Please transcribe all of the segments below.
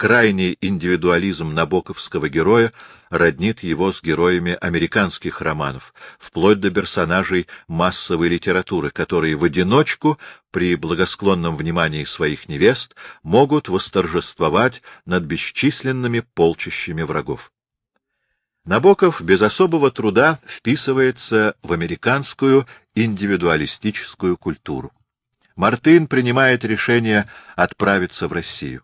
крайний индивидуализм набоковского героя роднит его с героями американских романов, вплоть до персонажей массовой литературы, которые в одиночку, при благосклонном внимании своих невест, могут восторжествовать над бесчисленными полчищами врагов. Набоков без особого труда вписывается в американскую индивидуалистическую культуру. Мартын принимает решение отправиться в Россию.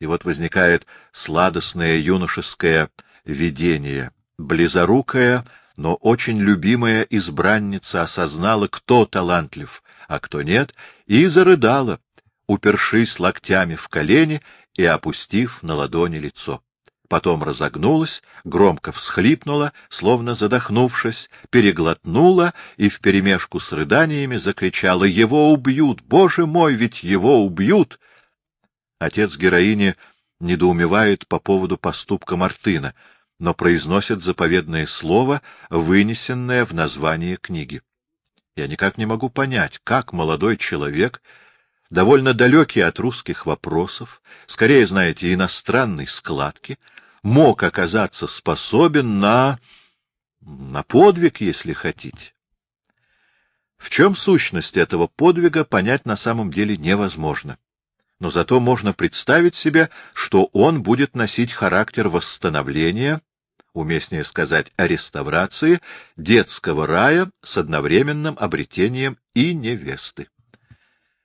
И вот возникает сладостное юношеское видение. Близорукая, но очень любимая избранница осознала, кто талантлив, а кто нет, и зарыдала, упершись локтями в колени и опустив на ладони лицо. Потом разогнулась, громко всхлипнула, словно задохнувшись, переглотнула и вперемешку с рыданиями закричала «Его убьют! Боже мой, ведь его убьют!» Отец героини недоумевает по поводу поступка Мартына, но произносит заповедное слово, вынесенное в название книги. Я никак не могу понять, как молодой человек, довольно далекий от русских вопросов, скорее, знаете, иностранной складки, мог оказаться способен на... на подвиг, если хотите. В чем сущность этого подвига, понять на самом деле невозможно но зато можно представить себе, что он будет носить характер восстановления, уместнее сказать реставрации, детского рая с одновременным обретением и невесты.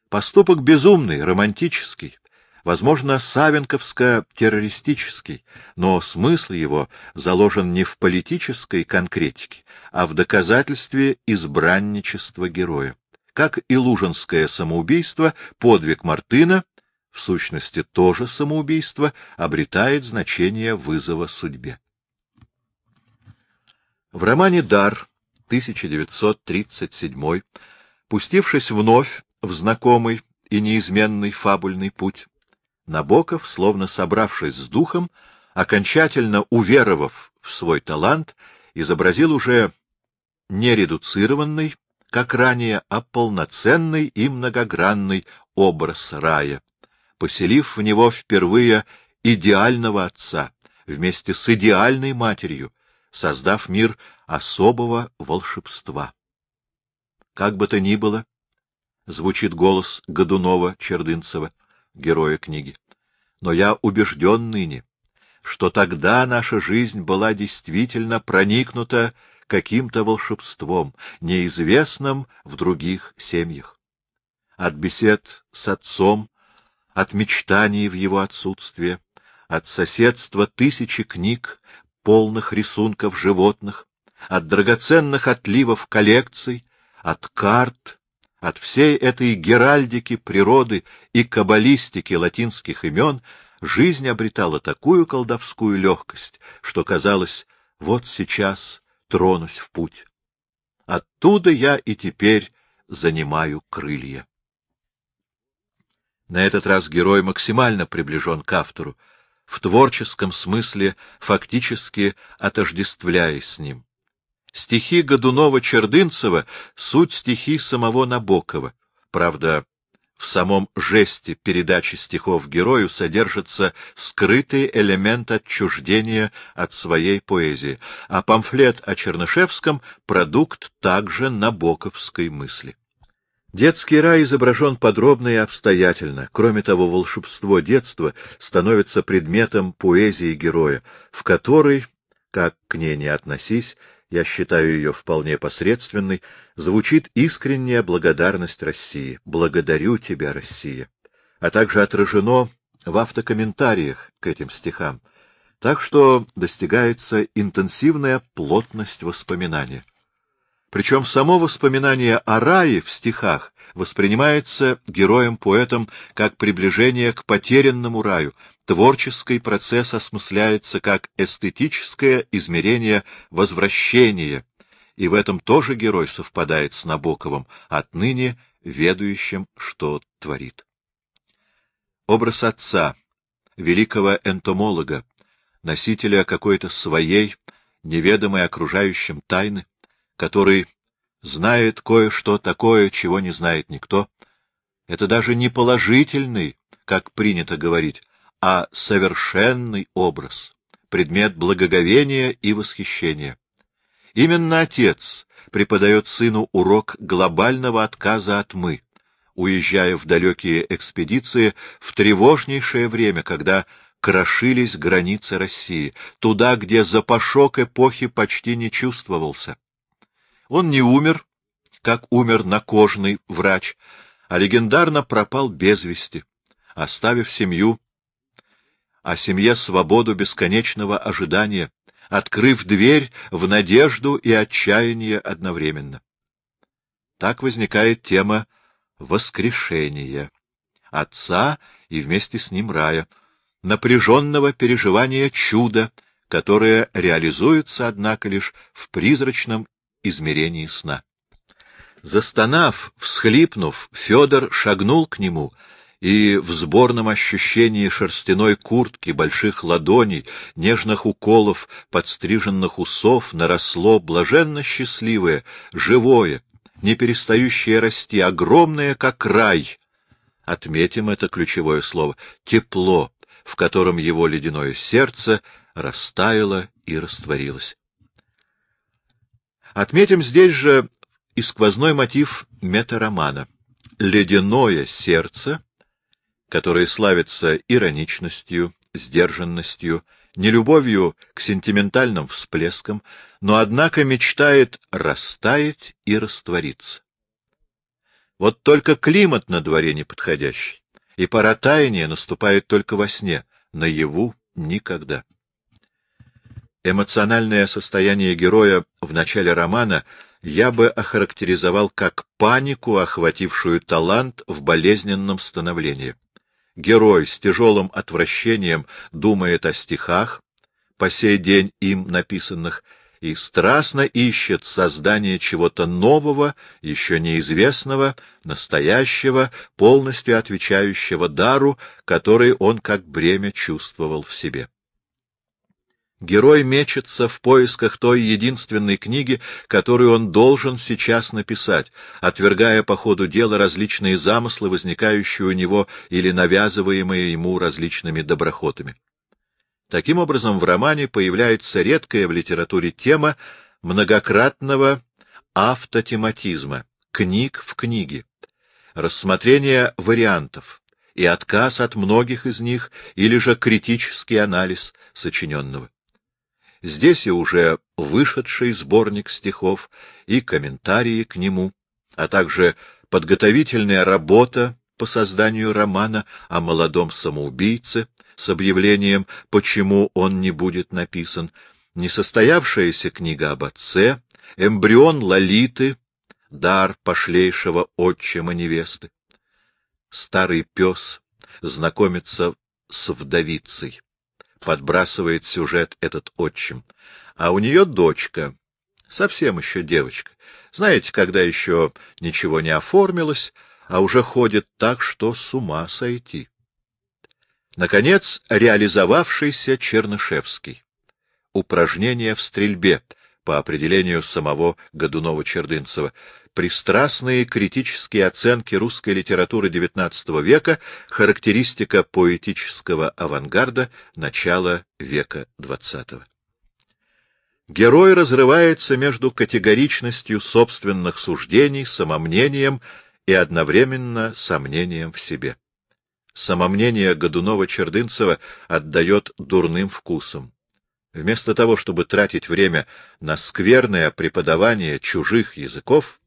Поступок безумный, романтический, возможно, савенковско-террористический, но смысл его заложен не в политической конкретике, а в доказательстве избранничества героя. Как и лужинское самоубийство, подвиг Мартына в сущности тоже самоубийство, обретает значение вызова судьбе. В романе «Дар» 1937 пустившись вновь в знакомый и неизменный фабульный путь, Набоков, словно собравшись с духом, окончательно уверовав в свой талант, изобразил уже не редуцированный, как ранее, а полноценный и многогранный образ рая, поселив в него впервые идеального отца вместе с идеальной матерью, создав мир особого волшебства. Как бы то ни было, звучит голос Годунова-Чердынцева, героя книги, но я убежден ныне, что тогда наша жизнь была действительно проникнута каким-то волшебством, неизвестным в других семьях. От бесед с отцом от мечтаний в его отсутствие, от соседства тысячи книг, полных рисунков животных, от драгоценных отливов коллекций, от карт, от всей этой геральдики природы и каббалистики латинских имен жизнь обретала такую колдовскую легкость, что казалось, вот сейчас тронусь в путь. Оттуда я и теперь занимаю крылья. На этот раз герой максимально приближен к автору, в творческом смысле фактически отождествляясь с ним. Стихи Годунова-Чердынцева — суть стихи самого Набокова. Правда, в самом жесте передачи стихов герою содержится скрытый элемент отчуждения от своей поэзии, а памфлет о Чернышевском — продукт также набоковской мысли. Детский рай изображен подробно и обстоятельно. Кроме того, волшебство детства становится предметом поэзии героя, в которой, как к ней не относись, я считаю ее вполне посредственной, звучит искренняя благодарность России. «Благодарю тебя, Россия», а также отражено в автокомментариях к этим стихам, так что достигается интенсивная плотность воспоминания. Причем само воспоминание о рае в стихах воспринимается героем-поэтом как приближение к потерянному раю, творческий процесс осмысляется как эстетическое измерение возвращения, и в этом тоже герой совпадает с Набоковым, отныне ведающим, что творит. Образ отца, великого энтомолога, носителя какой-то своей, неведомой окружающим тайны, который знает кое-что такое, чего не знает никто. Это даже не положительный, как принято говорить, а совершенный образ, предмет благоговения и восхищения. Именно отец преподает сыну урок глобального отказа от «мы», уезжая в далекие экспедиции в тревожнейшее время, когда крошились границы России, туда, где запашок эпохи почти не чувствовался. Он не умер, как умер накожный врач, а легендарно пропал без вести, оставив семью, а семье свободу бесконечного ожидания, открыв дверь в надежду и отчаяние одновременно. Так возникает тема воскрешения Отца и вместе с ним рая, напряженного переживания чуда, которое реализуется, однако, лишь в призрачном измерении сна. Застонав, всхлипнув, Федор шагнул к нему и в сборном ощущении шерстяной куртки, больших ладоней, нежных уколов, подстриженных усов наросло блаженно счастливое, живое, не перестающее расти, огромное, как рай. Отметим это ключевое слово — тепло, в котором его ледяное сердце растаяло и растворилось. Отметим здесь же и сквозной мотив метаромана — ледяное сердце, которое славится ироничностью, сдержанностью, нелюбовью к сентиментальным всплескам, но, однако, мечтает растаять и раствориться. Вот только климат на дворе неподходящий, и пора таяния наступает только во сне, наяву никогда. Эмоциональное состояние героя в начале романа я бы охарактеризовал как панику, охватившую талант в болезненном становлении. Герой с тяжелым отвращением думает о стихах, по сей день им написанных, и страстно ищет создание чего-то нового, еще неизвестного, настоящего, полностью отвечающего дару, который он как бремя чувствовал в себе. Герой мечется в поисках той единственной книги, которую он должен сейчас написать, отвергая по ходу дела различные замыслы, возникающие у него или навязываемые ему различными доброхотами. Таким образом, в романе появляется редкая в литературе тема многократного автотематизма, книг в книге, рассмотрение вариантов и отказ от многих из них или же критический анализ сочиненного. Здесь и уже вышедший сборник стихов и комментарии к нему, а также подготовительная работа по созданию романа о молодом самоубийце с объявлением, почему он не будет написан, несостоявшаяся книга об отце, эмбрион Лолиты, дар пошлейшего отчима невесты. Старый пес знакомится с вдовицей подбрасывает сюжет этот отчим. А у нее дочка, совсем еще девочка. Знаете, когда еще ничего не оформилось, а уже ходит так, что с ума сойти. Наконец, реализовавшийся Чернышевский. Упражнение в стрельбе, по определению самого Годунова-Чердынцева, пристрастные критические оценки русской литературы XIX века, характеристика поэтического авангарда начала века XX. Герой разрывается между категоричностью собственных суждений, самомнением и одновременно сомнением в себе. Самомнение Годунова-Чердынцева отдает дурным вкусом. Вместо того, чтобы тратить время на скверное преподавание чужих языков,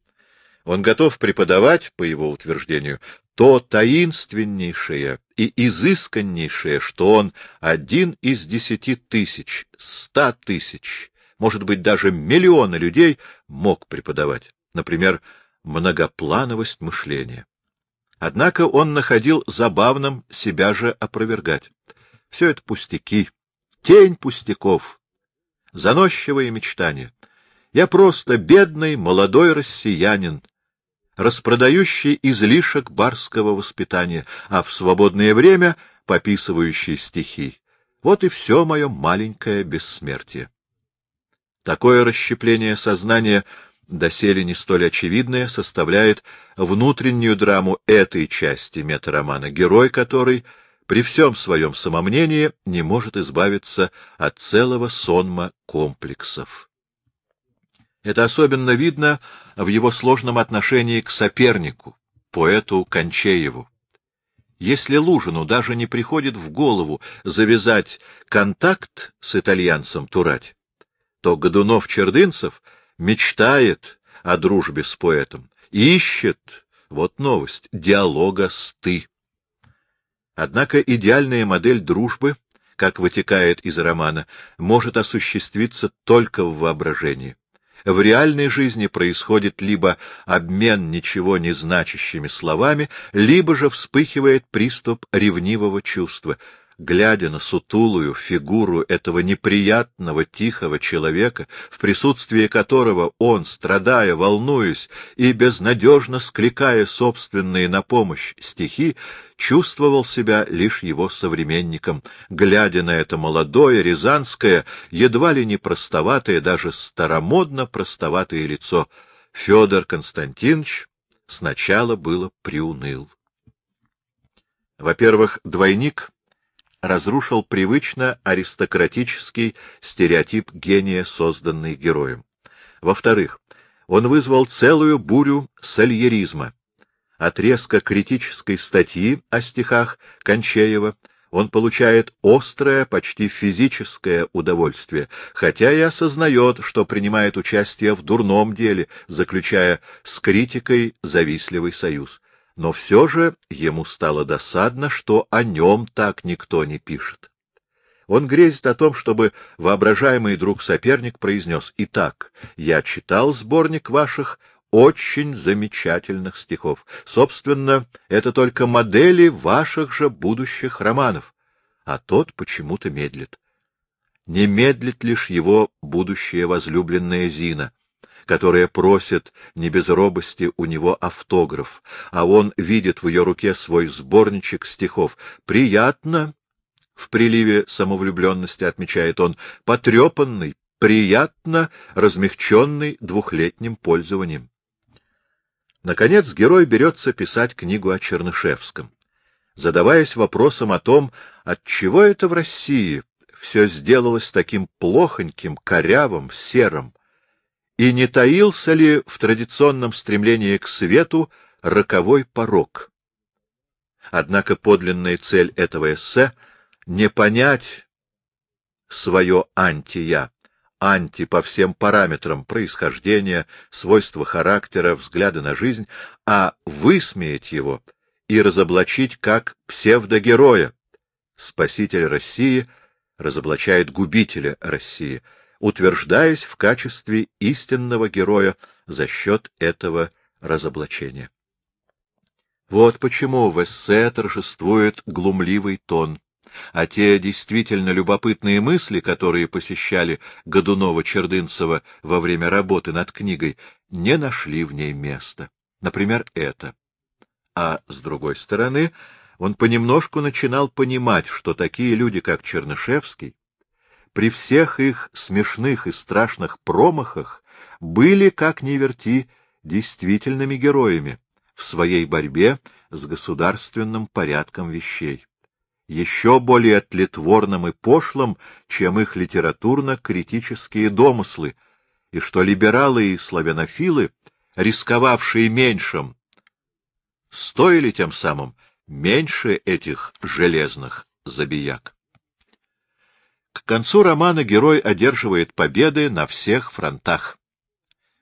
он готов преподавать, по его утверждению, то таинственнейшее и изысканнейшее, что он один из десяти тысяч, ста тысяч, может быть, даже миллиона людей мог преподавать, например, многоплановость мышления. Однако он находил забавным себя же опровергать. Все это пустяки, тень пустяков, заносчивые мечтания. Я просто бедный молодой россиянин, распродающий излишек барского воспитания, а в свободное время пописывающий стихи. Вот и все мое маленькое бессмертие. Такое расщепление сознания, доселе не столь очевидное, составляет внутреннюю драму этой части метаромана, герой которой при всем своем самомнении не может избавиться от целого сонма комплексов. Это особенно видно в его сложном отношении к сопернику, поэту Кончееву. Если Лужину даже не приходит в голову завязать контакт с итальянцем Турать, то Годунов-Чердынцев мечтает о дружбе с поэтом, ищет, вот новость, диалога с «ты». Однако идеальная модель дружбы, как вытекает из романа, может осуществиться только в воображении. В реальной жизни происходит либо обмен ничего не значащими словами, либо же вспыхивает приступ ревнивого чувства — глядя на сутулую фигуру этого неприятного, тихого человека, в присутствии которого он, страдая, волнуясь и безнадежно скликая собственные на помощь стихи, чувствовал себя лишь его современником, глядя на это молодое, рязанское, едва ли не простоватое, даже старомодно простоватое лицо. Федор Константинович сначала было приуныл. Во-первых, двойник разрушил привычно аристократический стереотип гения, созданный героем. Во-вторых, он вызвал целую бурю сальеризма. От резко критической статьи о стихах Кончеева он получает острое, почти физическое удовольствие, хотя и осознает, что принимает участие в дурном деле, заключая с критикой завистливый союз но все же ему стало досадно, что о нем так никто не пишет. Он грезит о том, чтобы воображаемый друг-соперник произнес «Итак, я читал сборник ваших очень замечательных стихов. Собственно, это только модели ваших же будущих романов». А тот почему-то медлит. Не медлит лишь его будущая возлюбленная Зина — которая просит не без робости у него автограф, а он видит в ее руке свой сборничек стихов. Приятно, в приливе самовлюбленности отмечает он, потрепанный, приятно размягченный двухлетним пользованием. Наконец герой берется писать книгу о Чернышевском, задаваясь вопросом о том, отчего это в России все сделалось таким плохоньким, корявым, серым, и не таился ли в традиционном стремлении к свету роковой порог. Однако подлинная цель этого эссе — не понять свое анти-я, анти по всем параметрам происхождения, свойства характера, взгляда на жизнь, а высмеять его и разоблачить как псевдогероя. Спаситель России разоблачает губителя России — утверждаясь в качестве истинного героя за счет этого разоблачения. Вот почему в эссе торжествует глумливый тон, а те действительно любопытные мысли, которые посещали Годунова-Чердынцева во время работы над книгой, не нашли в ней места. Например, это. А с другой стороны, он понемножку начинал понимать, что такие люди, как Чернышевский, при всех их смешных и страшных промахах были, как ни верти, действительными героями в своей борьбе с государственным порядком вещей, еще более тлетворным и пошлым, чем их литературно-критические домыслы, и что либералы и славянофилы, рисковавшие меньшим, стоили тем самым меньше этих железных забияк. Концу романа герой одерживает победы на всех фронтах.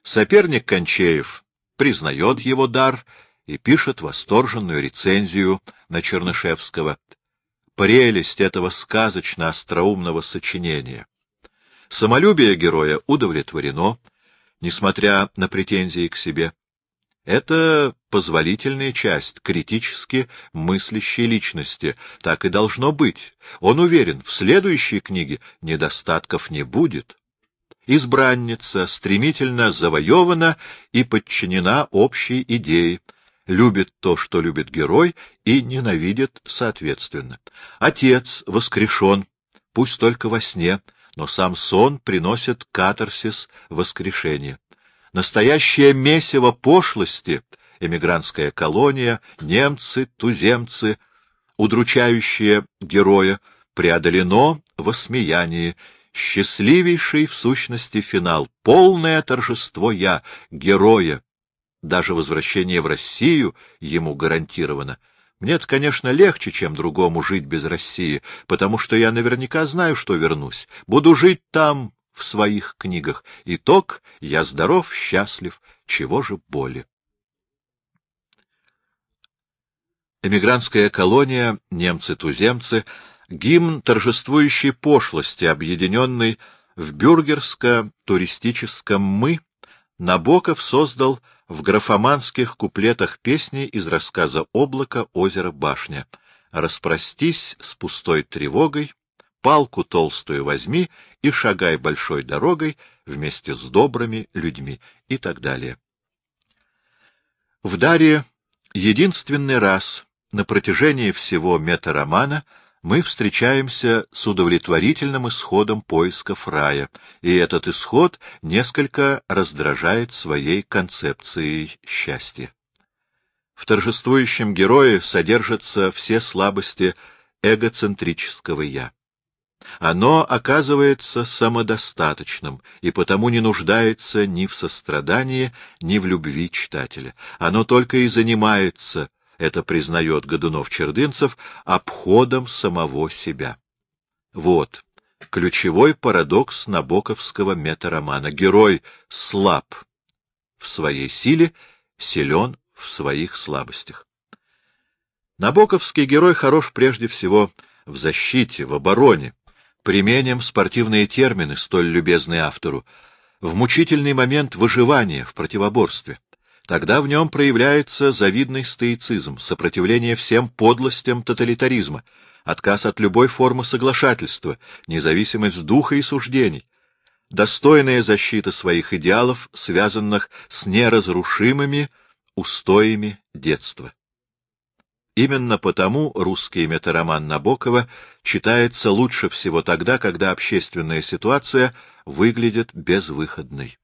Соперник Кончеев признает его дар и пишет восторженную рецензию на Чернышевского. Прелесть этого сказочно-остроумного сочинения. Самолюбие героя удовлетворено, несмотря на претензии к себе. Это позволительная часть критически мыслящей личности. Так и должно быть. Он уверен, в следующей книге недостатков не будет. Избранница стремительно завоевана и подчинена общей идее, любит то, что любит герой, и ненавидит соответственно. Отец воскрешен, пусть только во сне, но сам сон приносит катарсис воскрешения настоящее месиво пошлости, эмигрантская колония, немцы, туземцы, удручающее героя, преодолено в осмеянии, счастливейший в сущности финал, полное торжество я, героя. Даже возвращение в Россию ему гарантировано. Мне-то, конечно, легче, чем другому жить без России, потому что я наверняка знаю, что вернусь. Буду жить там, в своих книгах. Итог — я здоров, счастлив, чего же боли. Эмигрантская колония, немцы-туземцы, гимн торжествующей пошлости, объединенный в бюргерско-туристическом «мы», Набоков создал в графоманских куплетах песни из рассказа «Облако, озеро, башня». «Распростись с пустой тревогой, палку толстую возьми и шагай большой дорогой вместе с добрыми людьми» и так далее. В Даре единственный раз на протяжении всего метаромана мы встречаемся с удовлетворительным исходом поисков рая, и этот исход несколько раздражает своей концепцией счастья. В торжествующем герое содержатся все слабости эгоцентрического «я». Оно оказывается самодостаточным и потому не нуждается ни в сострадании, ни в любви читателя. Оно только и занимается это признает Годунов-Чердынцев, обходом самого себя. Вот ключевой парадокс набоковского метаромана. Герой слаб в своей силе, силен в своих слабостях. Набоковский герой хорош прежде всего в защите, в обороне. Применим спортивные термины, столь любезные автору, в мучительный момент выживания в противоборстве. Тогда в нем проявляется завидный стоицизм, сопротивление всем подлостям тоталитаризма, отказ от любой формы соглашательства, независимость духа и суждений, достойная защита своих идеалов, связанных с неразрушимыми устоями детства. Именно потому русский метароман Набокова читается лучше всего тогда, когда общественная ситуация выглядит безвыходной.